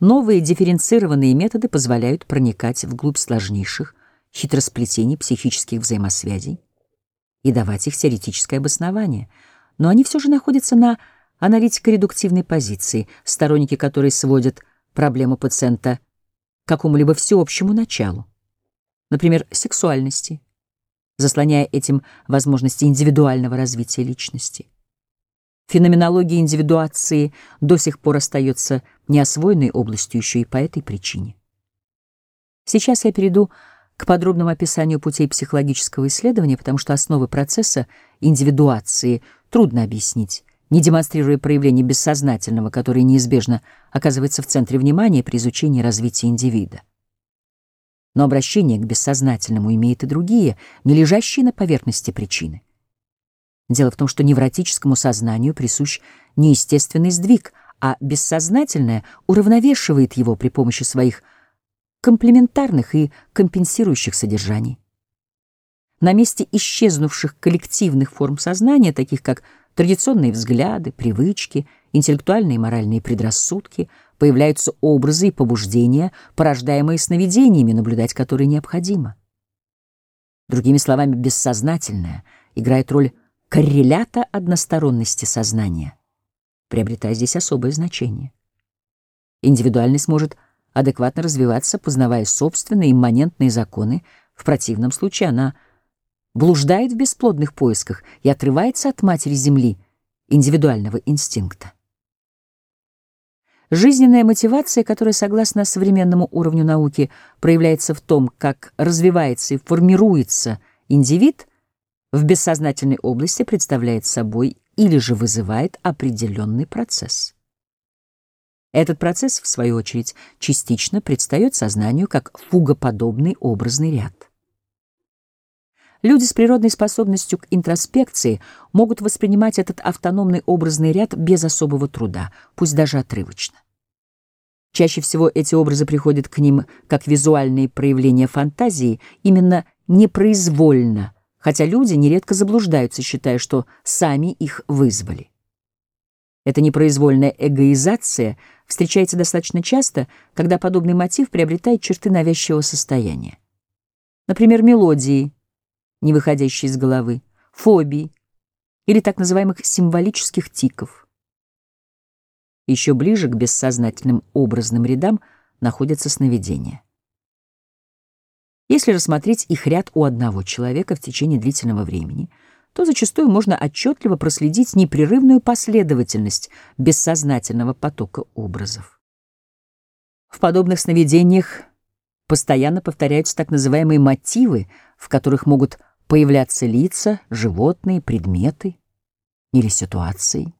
Новые дифференцированные методы позволяют проникать вглубь сложнейших хитросплетений психических взаимосвязей и давать их теоретическое обоснование, но они все же находятся на аналитико-редуктивной позиции, сторонники которой сводят проблему пациента к какому-либо всеобщему началу, например, сексуальности, заслоняя этим возможности индивидуального развития личности. Феноменология индивидуации до сих пор остается неосвоенной областью еще и по этой причине. Сейчас я перейду к подробному описанию путей психологического исследования, потому что основы процесса индивидуации трудно объяснить, не демонстрируя проявление бессознательного, которое неизбежно оказывается в центре внимания при изучении развития индивида. Но обращение к бессознательному имеет и другие, не лежащие на поверхности причины. Дело в том, что невротическому сознанию присущ неестественный сдвиг, а бессознательное уравновешивает его при помощи своих комплементарных и компенсирующих содержаний. На месте исчезнувших коллективных форм сознания, таких как традиционные взгляды, привычки, интеллектуальные и моральные предрассудки, появляются образы и побуждения, порождаемые сновидениями, наблюдать которые необходимо. Другими словами, бессознательное играет роль коррелята односторонности сознания, приобретая здесь особое значение. Индивидуальность может адекватно развиваться, познавая собственные имманентные законы, в противном случае она блуждает в бесплодных поисках и отрывается от матери Земли индивидуального инстинкта. Жизненная мотивация, которая, согласно современному уровню науки, проявляется в том, как развивается и формируется индивид — в бессознательной области представляет собой или же вызывает определенный процесс. Этот процесс, в свою очередь, частично предстает сознанию как фугоподобный образный ряд. Люди с природной способностью к интроспекции могут воспринимать этот автономный образный ряд без особого труда, пусть даже отрывочно. Чаще всего эти образы приходят к ним как визуальные проявления фантазии, именно непроизвольно, хотя люди нередко заблуждаются, считая, что сами их вызвали. Эта непроизвольная эгоизация встречается достаточно часто, когда подобный мотив приобретает черты навязчивого состояния. Например, мелодии, не выходящие из головы, фобии или так называемых символических тиков. Еще ближе к бессознательным образным рядам находятся сновидения. Если рассмотреть их ряд у одного человека в течение длительного времени, то зачастую можно отчетливо проследить непрерывную последовательность бессознательного потока образов. В подобных сновидениях постоянно повторяются так называемые мотивы, в которых могут появляться лица, животные, предметы или ситуации.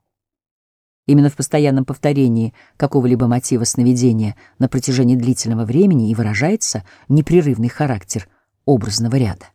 Именно в постоянном повторении какого-либо мотива сновидения на протяжении длительного времени и выражается непрерывный характер образного ряда.